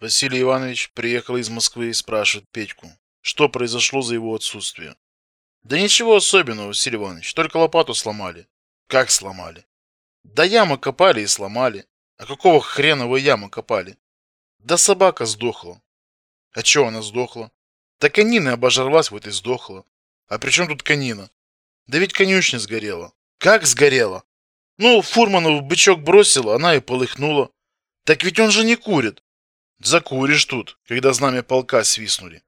Василий Иванович приехал из Москвы и спрашивает Петьку, что произошло за его отсутствие. Да ничего особенного, Василий Иванович, только лопату сломали. Как сломали? Да ямы копали и сломали. А какого хрена вы ямы копали? Да собака сдохла. А чего она сдохла? Да конина обожралась, вот и сдохла. А при чем тут конина? Да ведь конюшня сгорела. Как сгорела? Ну, Фурманов бычок бросила, она и полыхнула. Так ведь он же не курит. Закуришь тут, когда знамя полка свистнули.